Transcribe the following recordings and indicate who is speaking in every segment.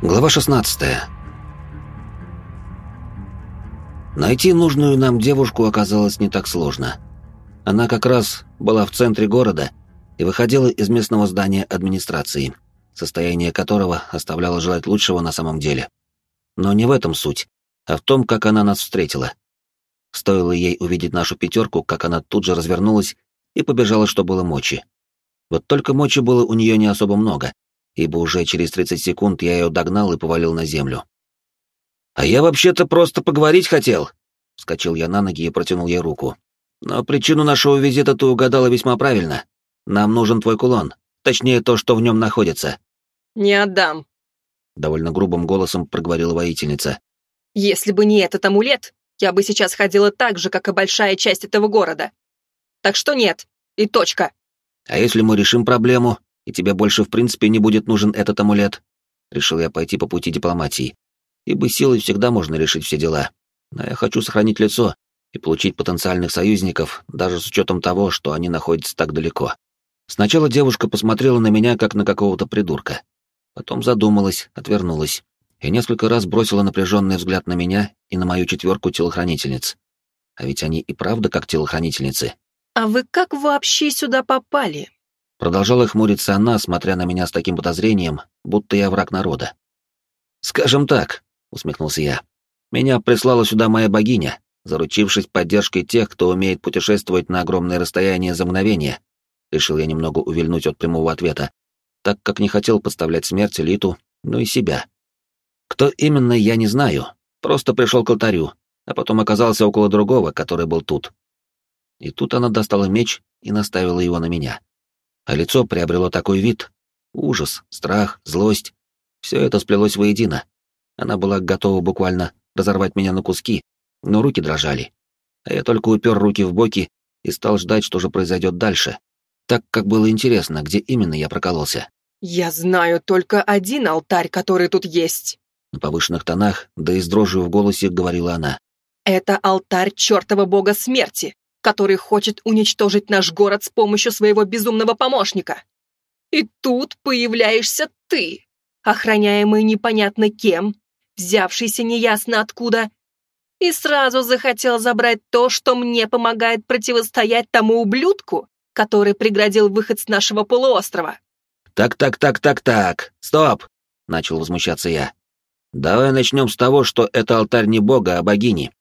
Speaker 1: Глава 16. Найти нужную нам девушку оказалось не так сложно. Она как раз была в центре города и выходила из местного здания администрации, состояние которого оставляло желать лучшего на самом деле. Но не в этом суть, а в том, как она нас встретила. Стоило ей увидеть нашу пятерку, как она тут же развернулась и побежала, что было мочи. Вот только мочи было у нее не особо много, ибо уже через 30 секунд я ее догнал и повалил на землю. «А я вообще-то просто поговорить хотел!» Вскочил я на ноги и протянул ей руку. «Но причину нашего визита ты угадала весьма правильно. Нам нужен твой кулон, точнее то, что в нем находится».
Speaker 2: «Не отдам», —
Speaker 1: довольно грубым голосом проговорила воительница.
Speaker 2: «Если бы не этот амулет, я бы сейчас ходила так же, как и большая часть этого города. Так что нет, и точка».
Speaker 1: «А если мы решим проблему, и тебе больше в принципе не будет нужен этот амулет. Решил я пойти по пути дипломатии. Ибо силой всегда можно решить все дела. Но я хочу сохранить лицо и получить потенциальных союзников, даже с учетом того, что они находятся так далеко. Сначала девушка посмотрела на меня, как на какого-то придурка. Потом задумалась, отвернулась и несколько раз бросила напряженный взгляд на меня и на мою четверку телохранительниц. А ведь они и правда как телохранительницы.
Speaker 2: «А вы как вообще сюда попали?»
Speaker 1: Продолжала хмуриться она, смотря на меня с таким подозрением, будто я враг народа. «Скажем так», — усмехнулся я, — «меня прислала сюда моя богиня, заручившись поддержкой тех, кто умеет путешествовать на огромное расстояние за мгновение». Решил я немного увильнуть от прямого ответа, так как не хотел подставлять смерть Литу, но и себя. Кто именно, я не знаю, просто пришел к алтарю, а потом оказался около другого, который был тут. И тут она достала меч и наставила его на меня а лицо приобрело такой вид. Ужас, страх, злость. Все это сплелось воедино. Она была готова буквально разорвать меня на куски, но руки дрожали. А я только упер руки в боки и стал ждать, что же произойдет дальше, так как было интересно, где именно я прокололся.
Speaker 2: «Я знаю только один алтарь, который тут есть»,
Speaker 1: на повышенных тонах, да и с дрожью в голосе говорила она.
Speaker 2: «Это алтарь чертова бога смерти который хочет уничтожить наш город с помощью своего безумного помощника. И тут появляешься ты, охраняемый непонятно кем, взявшийся неясно откуда, и сразу захотел забрать то, что мне помогает противостоять тому ублюдку, который преградил выход с нашего полуострова.
Speaker 1: «Так, так, так, так, так, стоп!» — начал возмущаться я. «Давай начнем с того, что это алтарь не бога, а богини.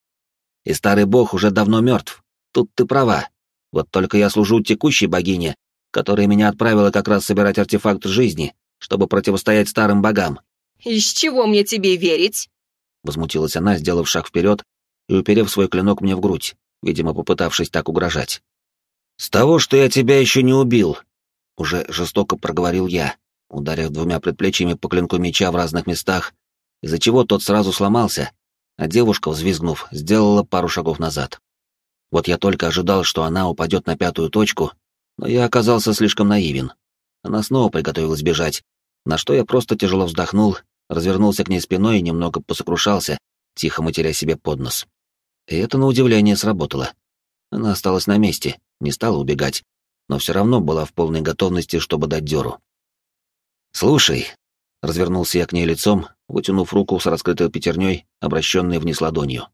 Speaker 1: И старый бог уже давно мертв. Тут ты права. Вот только я служу текущей богине, которая меня отправила как раз собирать артефакт жизни, чтобы противостоять старым богам.
Speaker 2: «Из чего мне тебе верить?»
Speaker 1: Возмутилась она, сделав шаг вперед и уперев свой клинок мне в грудь, видимо, попытавшись так угрожать. «С того, что я тебя еще не убил», — уже жестоко проговорил я, ударив двумя предплечьями по клинку меча в разных местах, из-за чего тот сразу сломался, а девушка, взвизгнув, сделала пару шагов назад. Вот я только ожидал, что она упадет на пятую точку, но я оказался слишком наивен. Она снова приготовилась бежать, на что я просто тяжело вздохнул, развернулся к ней спиной и немного посокрушался, тихо матеря себе под нос. И это, на удивление, сработало. Она осталась на месте, не стала убегать, но все равно была в полной готовности, чтобы дать дёру. «Слушай», — развернулся я к ней лицом, вытянув руку с раскрытой пятерней, обращенной вниз ладонью.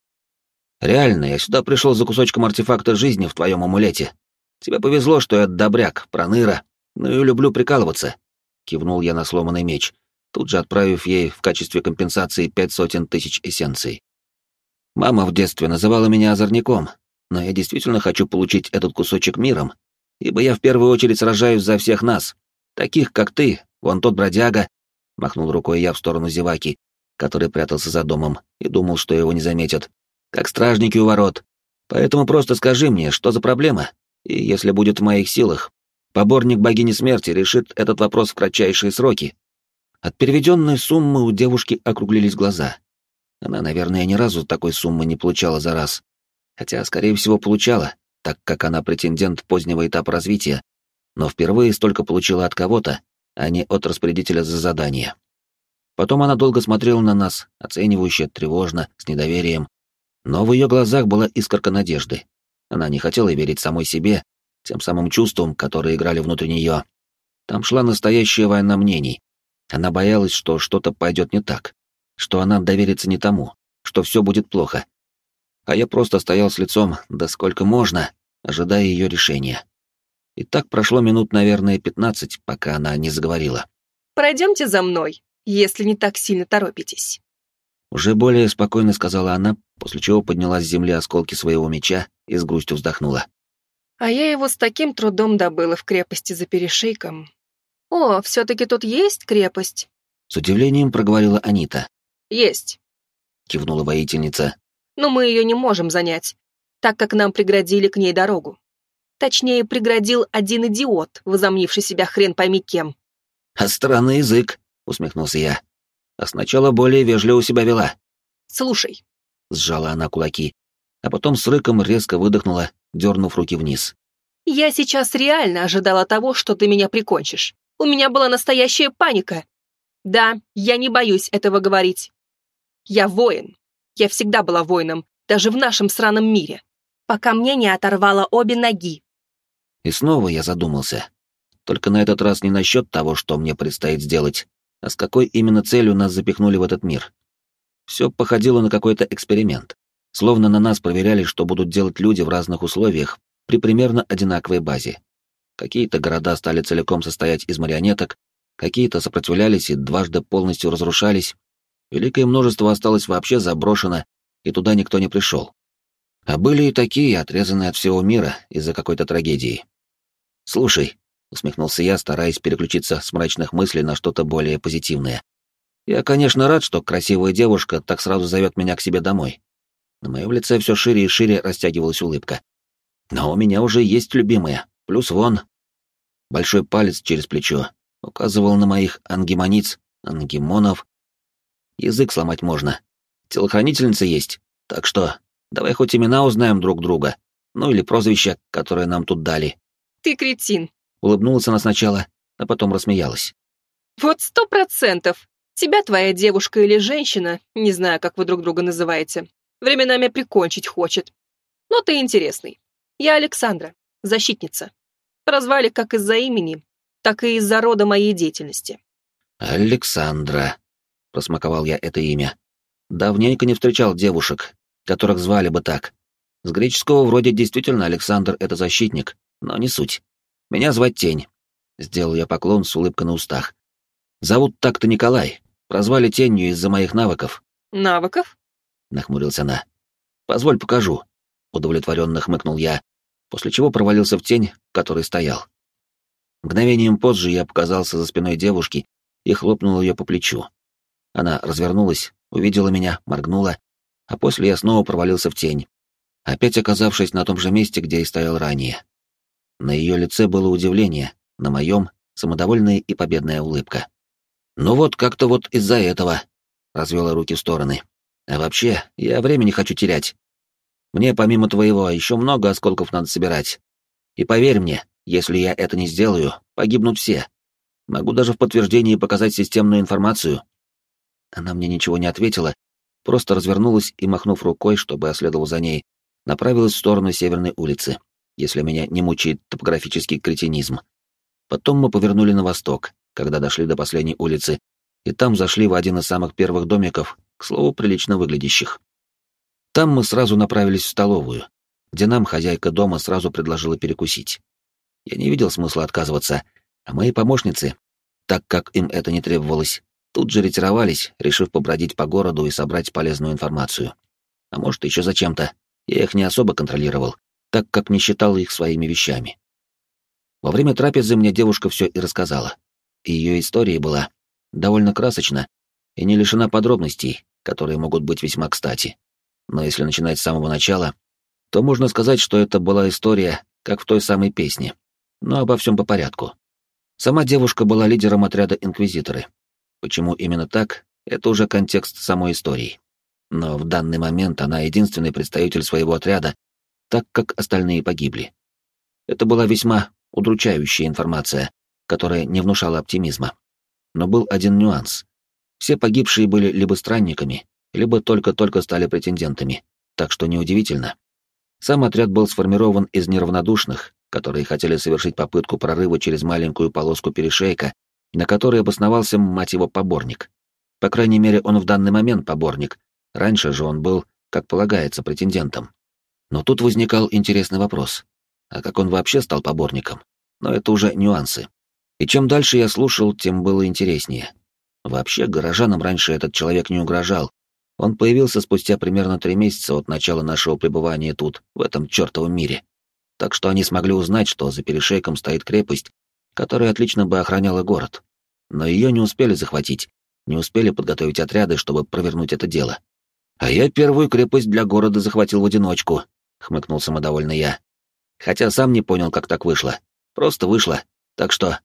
Speaker 1: Реально, я сюда пришел за кусочком артефакта жизни в твоем амулете. Тебе повезло, что я добряк, проныра, ну и люблю прикалываться. Кивнул я на сломанный меч, тут же отправив ей в качестве компенсации пять сотен тысяч эссенций. Мама в детстве называла меня озорником, но я действительно хочу получить этот кусочек миром, ибо я в первую очередь сражаюсь за всех нас, таких как ты, вон тот бродяга, махнул рукой я в сторону зеваки, который прятался за домом и думал, что его не заметят, как стражники у ворот. Поэтому просто скажи мне, что за проблема, и если будет в моих силах, поборник богини смерти решит этот вопрос в кратчайшие сроки. От переведенной суммы у девушки округлились глаза. Она, наверное, ни разу такой суммы не получала за раз. Хотя, скорее всего, получала, так как она претендент позднего этапа развития, но впервые столько получила от кого-то, а не от распорядителя за задание. Потом она долго смотрела на нас, оценивающе, тревожно, с недоверием, но в ее глазах была искорка надежды. Она не хотела верить самой себе, тем самым чувствам, которые играли внутри нее. Там шла настоящая война мнений. Она боялась, что что-то пойдет не так, что она доверится не тому, что все будет плохо. А я просто стоял с лицом, да сколько можно, ожидая ее решения. И так прошло минут, наверное, пятнадцать, пока она не заговорила.
Speaker 2: «Пройдемте за мной, если не так сильно торопитесь».
Speaker 1: Уже более спокойно сказала она, после чего подняла с земли осколки своего меча и с грустью вздохнула.
Speaker 2: А я его с таким трудом добыла в крепости за перешейком. О, все-таки тут есть крепость?
Speaker 1: С удивлением проговорила Анита.
Speaker 2: Есть.
Speaker 1: Кивнула воительница.
Speaker 2: Но мы ее не можем занять, так как нам преградили к ней дорогу. Точнее, преградил один идиот, возомнивший себя хрен пойми кем.
Speaker 1: «А странный язык», — усмехнулся я. «А сначала более вежливо себя вела».
Speaker 2: «Слушай», —
Speaker 1: сжала она кулаки, а потом с рыком резко выдохнула, дернув руки вниз.
Speaker 2: «Я сейчас реально ожидала того, что ты меня прикончишь. У меня была настоящая паника. Да, я не боюсь этого говорить. Я воин. Я всегда была воином, даже в нашем сраном мире, пока мне не оторвало обе ноги».
Speaker 1: И снова я задумался. Только на этот раз не насчет того, что мне предстоит сделать, а с какой именно целью нас запихнули в этот мир. Все походило на какой-то эксперимент. Словно на нас проверяли, что будут делать люди в разных условиях при примерно одинаковой базе. Какие-то города стали целиком состоять из марионеток, какие-то сопротивлялись и дважды полностью разрушались. Великое множество осталось вообще заброшено, и туда никто не пришел. А были и такие, отрезанные от всего мира из-за какой-то трагедии. «Слушай», — усмехнулся я, стараясь переключиться с мрачных мыслей на что-то более позитивное. «Я, конечно, рад, что красивая девушка так сразу зовет меня к себе домой. На моем лице все шире и шире растягивалась улыбка. Но у меня уже есть любимая, плюс вон. Большой палец через плечо указывал на моих ангемониц, ангемонов. Язык сломать можно. Телохранительница есть, так что давай хоть имена узнаем друг друга, ну или прозвища, которые нам тут дали.
Speaker 2: Ты кретин.
Speaker 1: Улыбнулась она сначала, а потом рассмеялась.
Speaker 2: Вот сто процентов. Тебя твоя девушка или женщина, не знаю, как вы друг друга называете, Временами прикончить хочет. Но ты интересный. Я Александра, защитница. Прозвали как из-за имени, так и из-за рода моей деятельности.
Speaker 1: Александра. Просмаковал я это имя. Давненько не встречал девушек, которых звали бы так. С греческого вроде действительно Александр — это защитник, но не суть. Меня звать Тень. Сделал я поклон с улыбкой на устах. Зовут так-то Николай. Прозвали Тенью из-за моих навыков.
Speaker 2: Навыков?
Speaker 1: нахмурился она. «Позволь, покажу», — удовлетворенно хмыкнул я, после чего провалился в тень, в которой стоял. Мгновением позже я показался за спиной девушки и хлопнул ее по плечу. Она развернулась, увидела меня, моргнула, а после я снова провалился в тень, опять оказавшись на том же месте, где и стоял ранее. На ее лице было удивление, на моем — самодовольная и победная улыбка. «Ну вот, как-то вот из-за этого», — развела руки в стороны. А вообще, я времени хочу терять. Мне помимо твоего еще много осколков надо собирать. И поверь мне, если я это не сделаю, погибнут все. Могу даже в подтверждении показать системную информацию. Она мне ничего не ответила, просто развернулась и, махнув рукой, чтобы я следовал за ней, направилась в сторону Северной улицы, если меня не мучает топографический кретинизм. Потом мы повернули на восток, когда дошли до последней улицы, и там зашли в один из самых первых домиков, к слову, прилично выглядящих. Там мы сразу направились в столовую, где нам хозяйка дома сразу предложила перекусить. Я не видел смысла отказываться, а мои помощницы, так как им это не требовалось, тут же ретировались, решив побродить по городу и собрать полезную информацию. А может, еще зачем-то. Я их не особо контролировал, так как не считал их своими вещами. Во время трапезы мне девушка все и рассказала. Ее история была довольно красочна и не лишена подробностей, которые могут быть весьма кстати. Но если начинать с самого начала, то можно сказать, что это была история, как в той самой песне. Но обо всем по порядку. Сама девушка была лидером отряда Инквизиторы. Почему именно так, это уже контекст самой истории. Но в данный момент она единственный представитель своего отряда, так как остальные погибли. Это была весьма удручающая информация, которая не внушала оптимизма. Но был один нюанс. Все погибшие были либо странниками, либо только-только стали претендентами, так что неудивительно. Сам отряд был сформирован из неравнодушных, которые хотели совершить попытку прорыва через маленькую полоску перешейка, на которой обосновался, мать его, поборник. По крайней мере, он в данный момент поборник. Раньше же он был, как полагается, претендентом. Но тут возникал интересный вопрос. А как он вообще стал поборником? Но это уже нюансы. И чем дальше я слушал, тем было интереснее. Вообще, горожанам раньше этот человек не угрожал. Он появился спустя примерно три месяца от начала нашего пребывания тут, в этом чертовом мире. Так что они смогли узнать, что за перешейком стоит крепость, которая отлично бы охраняла город. Но ее не успели захватить, не успели подготовить отряды, чтобы провернуть это дело. «А я первую крепость для города захватил в одиночку», — хмыкнул самодовольный я. Хотя сам не понял, как так вышло. Просто вышло. Так что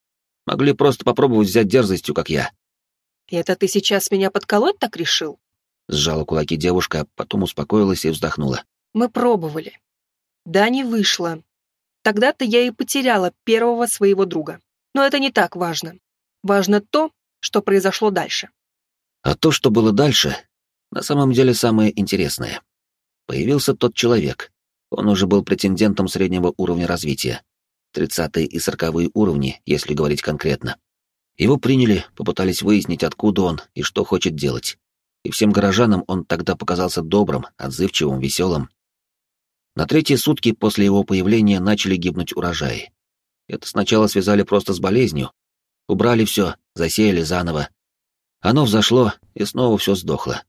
Speaker 1: могли просто попробовать взять дерзостью, как я.
Speaker 2: «Это ты сейчас меня подколоть так решил?»
Speaker 1: Сжала кулаки девушка, потом успокоилась и вздохнула.
Speaker 2: «Мы пробовали. Да, не вышло. Тогда-то я и потеряла первого своего друга. Но это не так важно. Важно то, что произошло дальше.
Speaker 1: А то, что было дальше, на самом деле самое интересное. Появился тот человек. Он уже был претендентом среднего уровня развития. Тридцатые и сороковые уровни, если говорить конкретно. Его приняли, попытались выяснить, откуда он и что хочет делать. И всем горожанам он тогда показался добрым, отзывчивым, веселым. На третьи сутки после его появления начали гибнуть урожаи. Это сначала связали просто с болезнью, Убрали все, засеяли заново. Оно взошло, и снова все сдохло.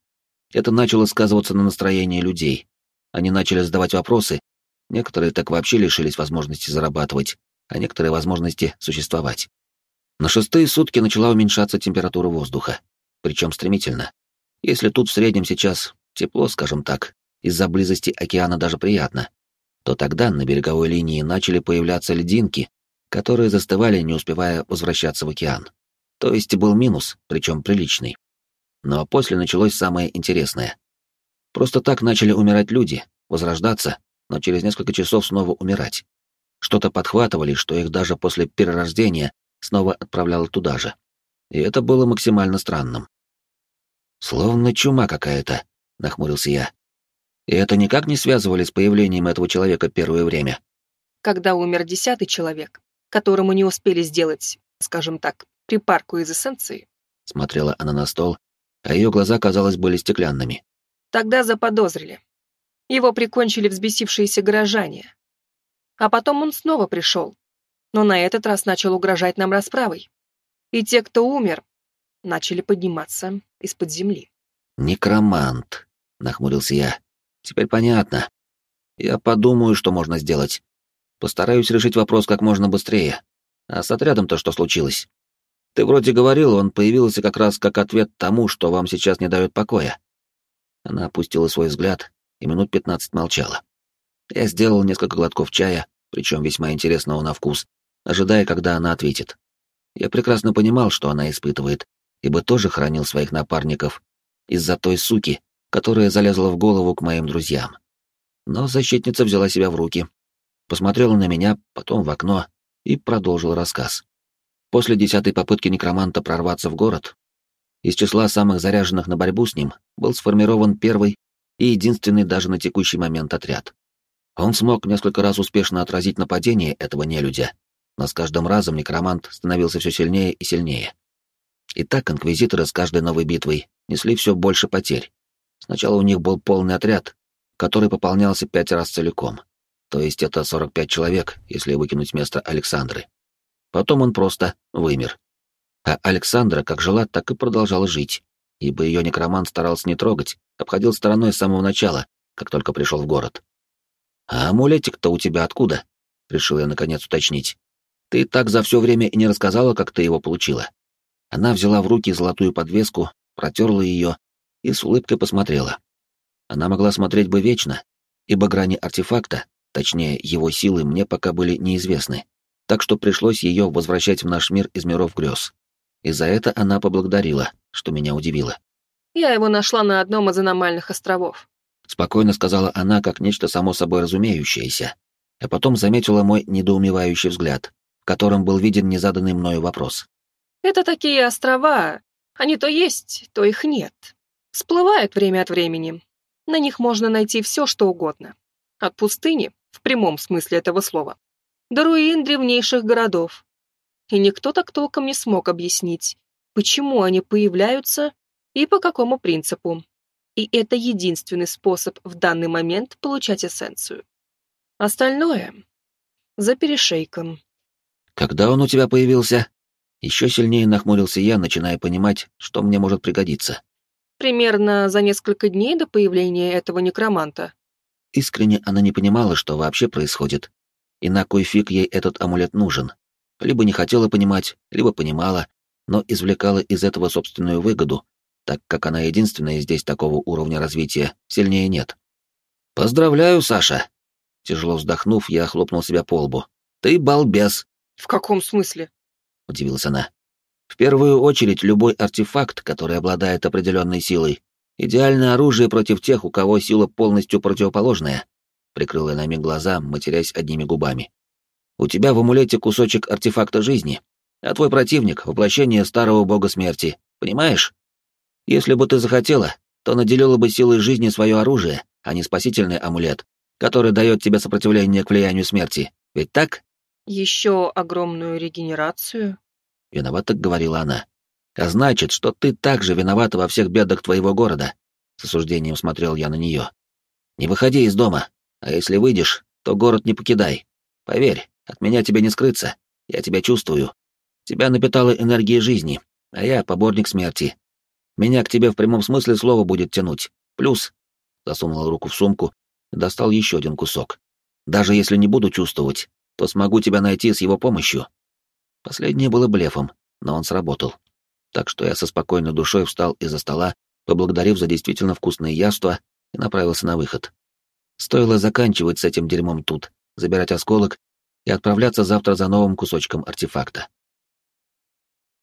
Speaker 1: Это начало сказываться на настроении людей. Они начали задавать вопросы, некоторые так вообще лишились возможности зарабатывать, а некоторые — возможности существовать. На шестые сутки начала уменьшаться температура воздуха, причем стремительно. Если тут в среднем сейчас тепло, скажем так, из-за близости океана даже приятно, то тогда на береговой линии начали появляться льдинки, которые застывали, не успевая возвращаться в океан. То есть был минус, причем приличный. Но после началось самое интересное. Просто так начали умирать люди, возрождаться, но через несколько часов снова умирать. Что-то подхватывали, что их даже после перерождения снова отправляло туда же. И это было максимально странным. «Словно чума какая-то», — нахмурился я. «И это никак не связывали с появлением этого человека первое время?»
Speaker 2: Когда умер десятый человек, которому не успели сделать, скажем так, припарку из эссенции.
Speaker 1: Смотрела она на стол, а ее глаза, казалось, были стеклянными.
Speaker 2: Тогда заподозрили. Его прикончили взбесившиеся горожане. А потом он снова пришел, но на этот раз начал угрожать нам расправой. И те, кто умер, начали подниматься из-под земли.
Speaker 1: «Некромант», — нахмурился я. «Теперь понятно. Я подумаю, что можно сделать. Постараюсь решить вопрос как можно быстрее. А с отрядом-то что случилось? Ты вроде говорил, он появился как раз как ответ тому, что вам сейчас не дает покоя. Она опустила свой взгляд и минут пятнадцать молчала. Я сделал несколько глотков чая, причем весьма интересного на вкус, ожидая, когда она ответит. Я прекрасно понимал, что она испытывает, ибо тоже хранил своих напарников из-за той суки, которая залезла в голову к моим друзьям. Но защитница взяла себя в руки посмотрела на меня, потом в окно и продолжила рассказ. После десятой попытки некроманта прорваться в город, из числа самых заряженных на борьбу с ним был сформирован первый и единственный даже на текущий момент отряд. Он смог несколько раз успешно отразить нападение этого нелюдя, но с каждым разом некромант становился все сильнее и сильнее. И так инквизиторы с каждой новой битвой несли все больше потерь. Сначала у них был полный отряд, который пополнялся пять раз целиком. То есть это 45 человек, если выкинуть место Александры. Потом он просто вымер. А Александра как жила, так и продолжала жить, ибо ее некромант старался не трогать, обходил стороной с самого начала, как только пришел в город. «А амулетик-то у тебя откуда?» — решил я наконец уточнить. «Ты так за все время и не рассказала, как ты его получила». Она взяла в руки золотую подвеску, протерла ее и с улыбкой посмотрела. Она могла смотреть бы вечно, ибо грани артефакта, Точнее, его силы мне пока были неизвестны, так что пришлось ее возвращать в наш мир из миров грез. И за это она поблагодарила, что меня удивило.
Speaker 2: «Я его нашла на одном из аномальных островов», —
Speaker 1: спокойно сказала она, как нечто само собой разумеющееся, а потом заметила мой недоумевающий взгляд, в котором был виден незаданный мною вопрос.
Speaker 2: «Это такие острова. Они то есть, то их нет. Всплывают время от времени. На них можно найти все, что угодно. От пустыни в прямом смысле этого слова, до руин древнейших городов. И никто так толком не смог объяснить, почему они появляются и по какому принципу. И это единственный способ в данный момент получать эссенцию. Остальное — за перешейком.
Speaker 1: «Когда он у тебя появился?» Еще сильнее нахмурился я, начиная понимать, что мне может пригодиться.
Speaker 2: Примерно за несколько дней до появления этого некроманта.
Speaker 1: Искренне она не понимала, что вообще происходит. И на кой фиг ей этот амулет нужен. Либо не хотела понимать, либо понимала, но извлекала из этого собственную выгоду, так как она единственная здесь такого уровня развития, сильнее нет. «Поздравляю, Саша!» Тяжело вздохнув, я хлопнул себя по лбу. «Ты балбес!»
Speaker 2: «В каком смысле?»
Speaker 1: — удивилась она. «В первую очередь, любой артефакт, который обладает определенной силой, идеальное оружие против тех, у кого сила полностью противоположная», — прикрыла на миг глаза, матерясь одними губами. «У тебя в амулете кусочек артефакта жизни, а твой противник — воплощение старого бога смерти, понимаешь? Если бы ты захотела, то наделила бы силой жизни свое оружие, а не спасительный амулет, который дает тебе сопротивление к влиянию смерти. Ведь так?
Speaker 2: Еще огромную регенерацию?
Speaker 1: Виновата, говорила она. А значит, что ты также виновата во всех бедах твоего города. С осуждением смотрел я на нее. Не выходи из дома, а если выйдешь, то город не покидай. Поверь, от меня тебе не скрыться. Я тебя чувствую. Тебя напитала энергией жизни, а я поборник смерти. Меня к тебе в прямом смысле слова будет тянуть. Плюс, засунул руку в сумку и достал еще один кусок. Даже если не буду чувствовать, то смогу тебя найти с его помощью. Последнее было блефом, но он сработал. Так что я со спокойной душой встал из-за стола, поблагодарив за действительно вкусное яство, и направился на выход. Стоило заканчивать с этим дерьмом тут, забирать осколок и отправляться завтра за новым кусочком артефакта.